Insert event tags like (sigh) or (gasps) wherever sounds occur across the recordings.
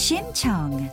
Shim Chung.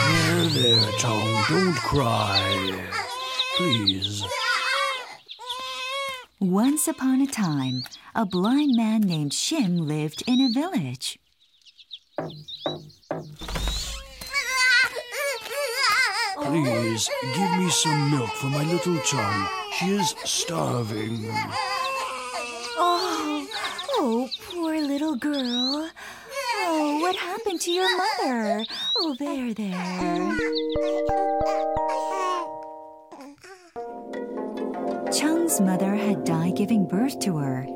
There, there, Chong, don't cry. Please. Once upon a time, a blind man named Shim lived in a village. Please, give me some milk for my little Chong. She is starving. Oh, oh, poor little girl. Oh, what happened to your mother? Oh, there, there. Chung's mother had died giving birth to her.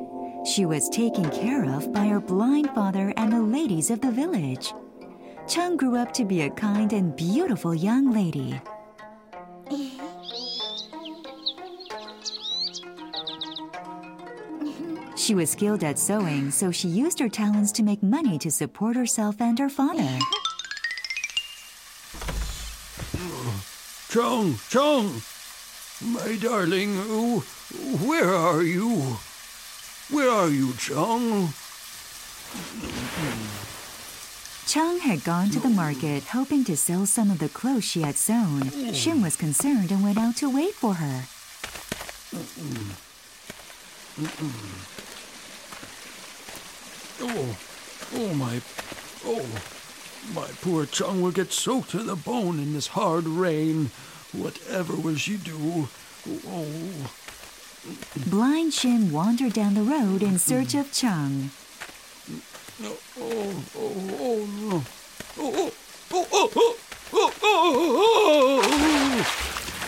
She was taken care of by her blind father and the ladies of the village. Chung grew up to be a kind and beautiful young lady. She was skilled at sewing, so she used her talents to make money to support herself and her father. Chong, Chong! My darling, where are you? Where are you, Chong? Chung had gone to the market hoping to sell some of the clothes she had sewn. Shim was concerned and went out to wait for her. Oh, oh my, oh, my poor Chong will get soaked to the bone in this hard rain. Whatever will she do? Oh, Blind Shim wandered down the road in search of Chung. Oh, oh, oh, oh, no. Oh, oh, oh, oh, oh, oh, oh,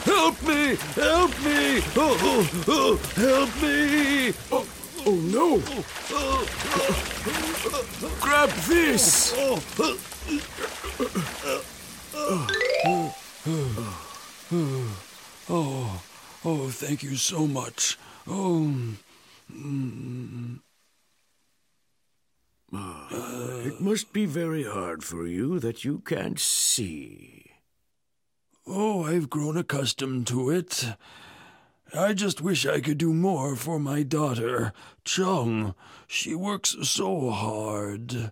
Help me! Help me! Oh, oh, oh, help me! Oh, oh no! Grab this! Oh, oh, thank you so much. Oh, It must be very hard for you that you can't see. oh, I've grown accustomed to it. I just wish I could do more for my daughter, Chung. She works so hard.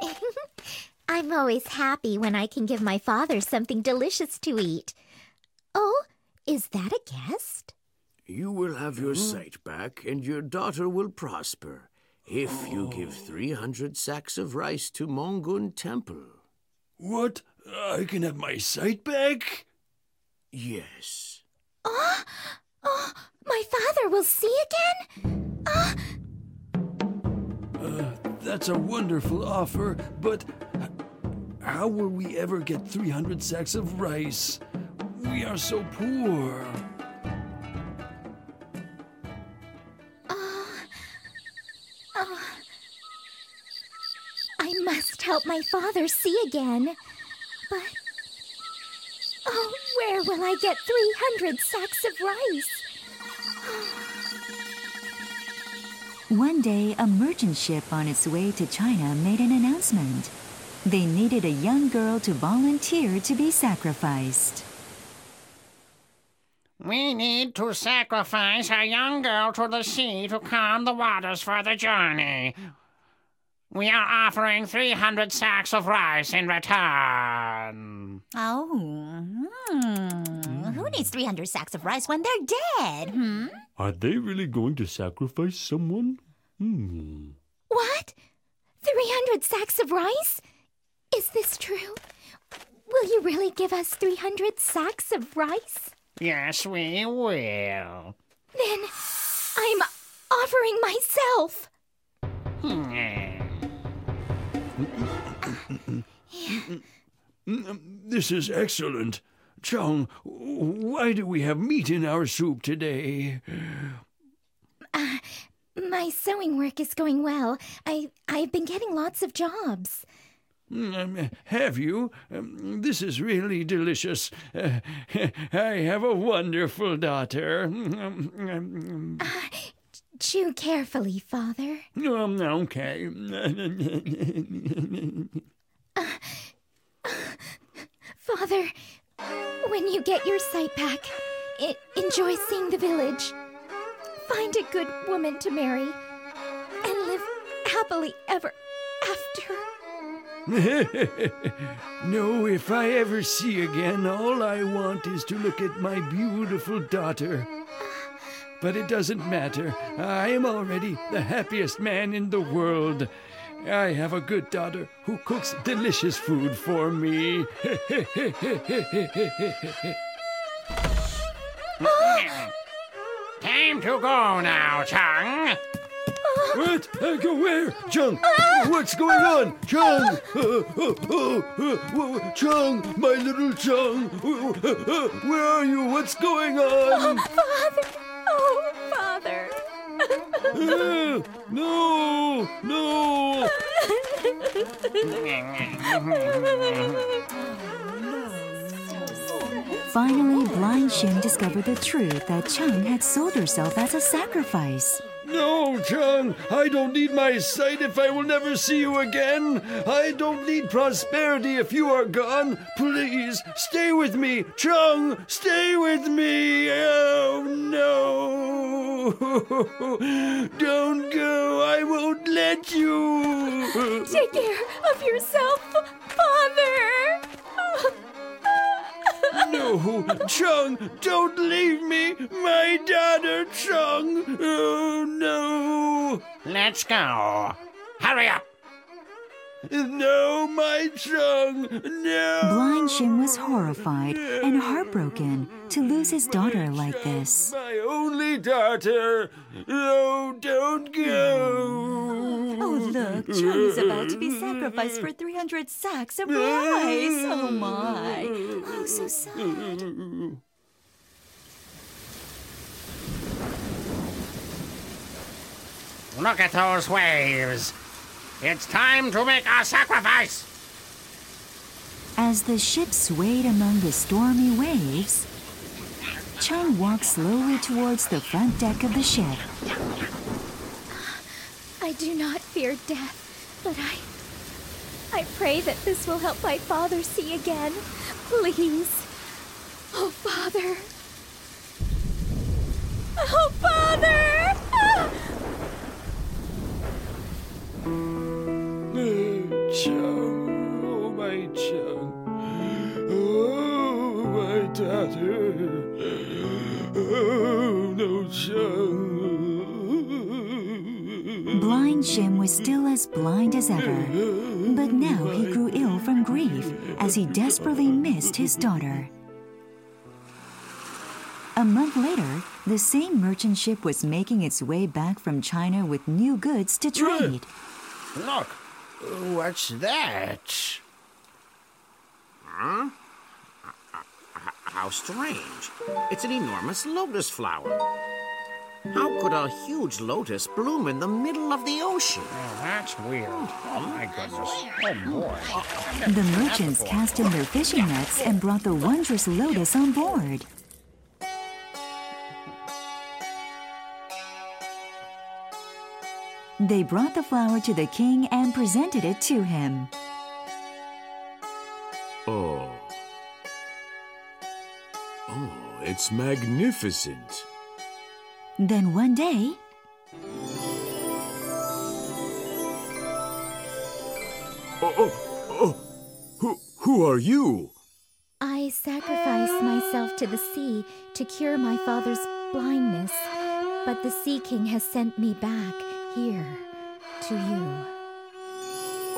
(laughs) I'm always happy when I can give my father something delicious to eat. Oh, is that a guest? You will have your hmm? sight back, and your daughter will prosper if you give 300 sacks of rice to Mongun Temple. What? I can have my sight back? Yes. Ah! Oh, my father will see again? Ah! That's a wonderful offer, but how will we ever get 300 sacks of rice? We are so poor. Help my father see again. But. Oh, where will I get 300 sacks of rice? (sighs) One day, a merchant ship on its way to China made an announcement. They needed a young girl to volunteer to be sacrificed. We need to sacrifice a young girl to the sea to calm the waters for the journey. We are offering 300 sacks of rice in return. Oh, hmm. who needs 300 sacks of rice when they're dead? Hmm? Are they really going to sacrifice someone? Hmm. What? 300 sacks of rice? Is this true? Will you really give us 300 sacks of rice? Yes, we will. Then I'm offering myself. This is excellent. Chung, why do we have meat in our soup today? My sewing work is going well. I I've been getting lots of jobs. Um, have you? Um, this is really delicious. Uh, (laughs) I have a wonderful daughter. Um, Chew carefully, Father. um, okay. (laughs) Father, When you get your sight back, I- enjoy seeing the village. Find a good woman to marry and live happily ever after. (laughs) no, if I ever see again, all I want is to look at my beautiful daughter. But it doesn't matter. I am already the happiest man in the world. I have a good daughter who cooks delicious food for me. (laughs) Time to go now, Chung. What? I go where? Chung! What's going on? Chung! Uh, uh, uh, uh, Chung! My little Chung! Uh, uh, uh, Where are you? What's going on? Father! Oh, Father! Uh, (laughs) no! No! Finally, Blind Shim discovered the truth that Chung had sold herself as a sacrifice. No, Chung! I don't need my sight if I will never see you again! I don't need prosperity if you are gone! Please, stay with me! Chung, stay with me! Oh, no! (laughs) Don't go! I won't let you! Take care of yourself, Father! No! Chung, don't leave me! My daughter, Chung! Oh, no! Let's go. Hurry up. No, my Chung! No! Blind Shim was horrified and heartbroken to lose his daughter like this. My only daughter! No, don't go! Oh, look, Chung is about to be sacrificed for 300 sacks of rice. Oh, my. So mm, sad. Mm, mm, Look at those waves. It's time to make our sacrifice. As the ship swayed among the stormy waves, Chung walked slowly towards the front deck of the ship. I do not fear death, but I. I pray that this will help my father see again. Please. Oh, Father. Oh, Father! Ah! Chung, oh my Chung, oh my daughter, oh no Chung. Blind Shim was still as blind as ever, but now he grew ill from grief as he desperately missed his daughter. A month later, the same merchant ship was making its way back from China with new goods to trade. Look, what's that? Huh? How strange. It's an enormous lotus flower. How could a huge lotus bloom in the middle of the ocean? Oh, that's weird. Oh, my goodness. Oh, boy. The merchants cast in their fishing nets and brought the wondrous lotus on board. They brought the flower to the king and presented it to him. Oh. Oh, it's magnificent. Then one day, Oh, oh, oh. Who, who are you? I sacrificed myself to the sea to cure my father's blindness, but the Sea King has sent me back here to you.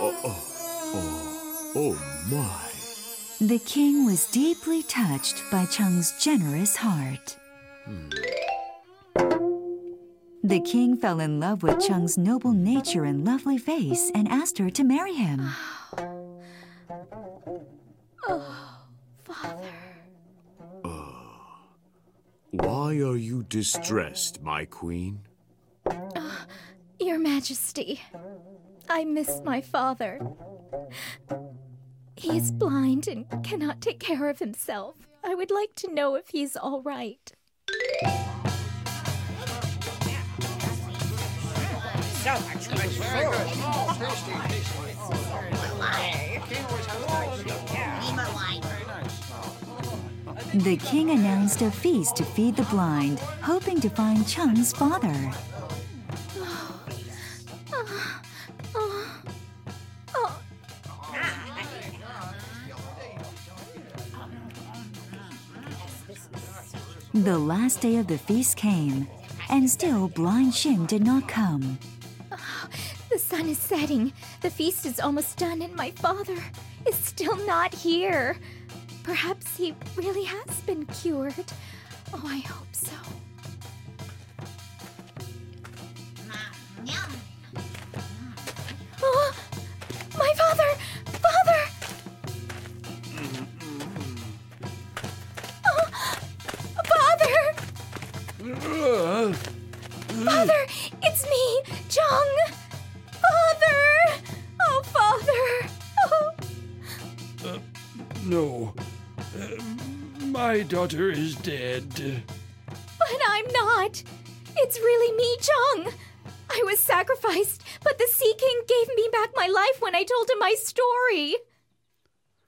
Oh, oh, oh, oh my. the king was deeply touched by Chung's generous heart. Hmm. The king fell in love with Chung's noble nature and lovely face and asked her to marry him. Oh, father. Uh, why are you distressed, my queen? Uh, your Majesty, I miss my father. He is blind and cannot take care of himself. I would like to know if he's all right. So much good. Food. The king announced a feast to feed the blind, hoping to find Chung's father. The last day of the feast came, and still Blind Shim did not come. The sun is setting. The feast is almost done, and my father is still not here. Perhaps he really has been cured. Oh, I hope so. Daughter is dead. But I'm not. It's really me, Chung. I was sacrificed, but the Sea King gave me back my life when I told him my story.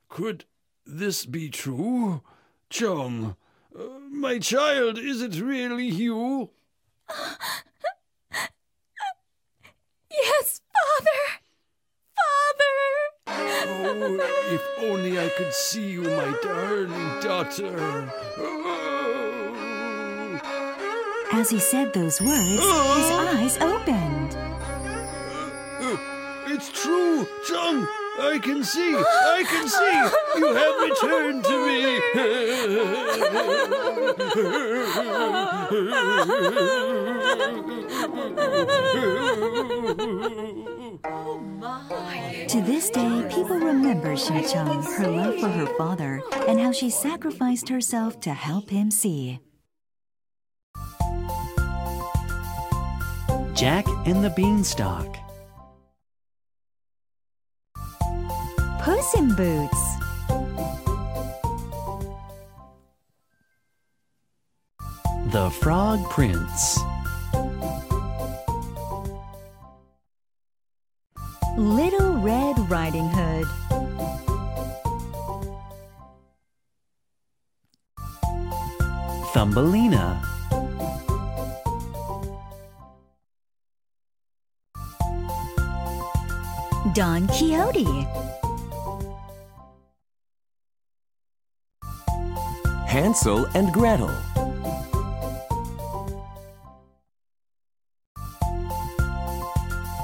Could this be true? Chong, uh, my child, is it really you? (gasps) Yes, Father. Oh, if only I could see you, my darling daughter. Oh. As he said those words, his eyes opened. Uh, It's true, Chung. I can see. I can see. You (laughs) have returned to me. (laughs) To this day, people remember Shim Chung, her love for her father, and how she sacrificed herself to help him see. Jack and the Beanstalk. Puss in Boots. The Frog Prince. Little Red Riding Hood. Thumbelina. Don Quixote. Hansel and Gretel.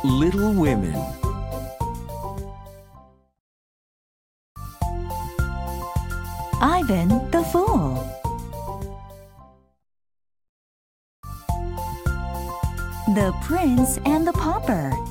Little Women. The Prince and the Pauper.